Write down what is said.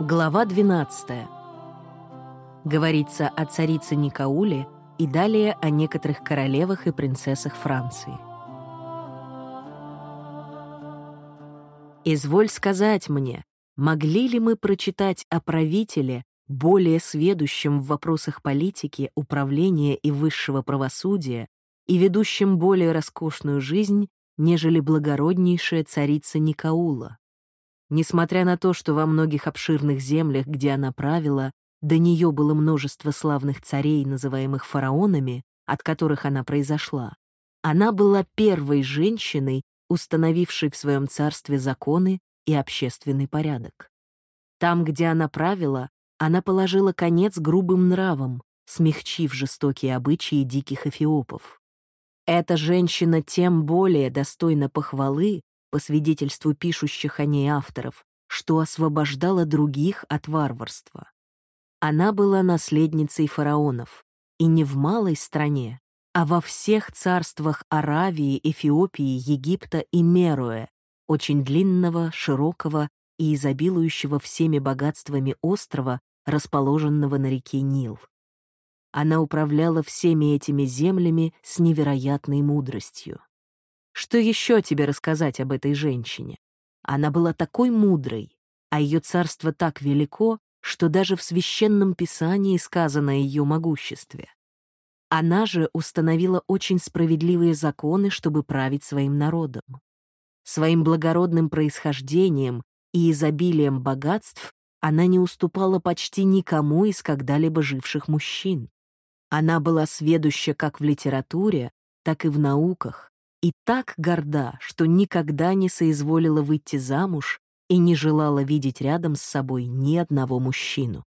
Глава 12. Говорится о царице Никауле и далее о некоторых королевах и принцессах Франции. «Изволь сказать мне, могли ли мы прочитать о правителе, более сведущем в вопросах политики, управления и высшего правосудия и ведущем более роскошную жизнь, нежели благороднейшая царица Никаула?» Несмотря на то, что во многих обширных землях, где она правила, до нее было множество славных царей, называемых фараонами, от которых она произошла, она была первой женщиной, установившей в своем царстве законы и общественный порядок. Там, где она правила, она положила конец грубым нравам, смягчив жестокие обычаи диких эфиопов. Эта женщина тем более достойна похвалы, по свидетельству пишущих о ней авторов, что освобождала других от варварства. Она была наследницей фараонов, и не в малой стране, а во всех царствах Аравии, Эфиопии, Египта и Меруэ, очень длинного, широкого и изобилующего всеми богатствами острова, расположенного на реке Нил. Она управляла всеми этими землями с невероятной мудростью. Что еще тебе рассказать об этой женщине? Она была такой мудрой, а ее царство так велико, что даже в священном писании сказано о ее могуществе. Она же установила очень справедливые законы, чтобы править своим народом. Своим благородным происхождением и изобилием богатств она не уступала почти никому из когда-либо живших мужчин. Она была сведуща как в литературе, так и в науках, и так горда, что никогда не соизволила выйти замуж и не желала видеть рядом с собой ни одного мужчину.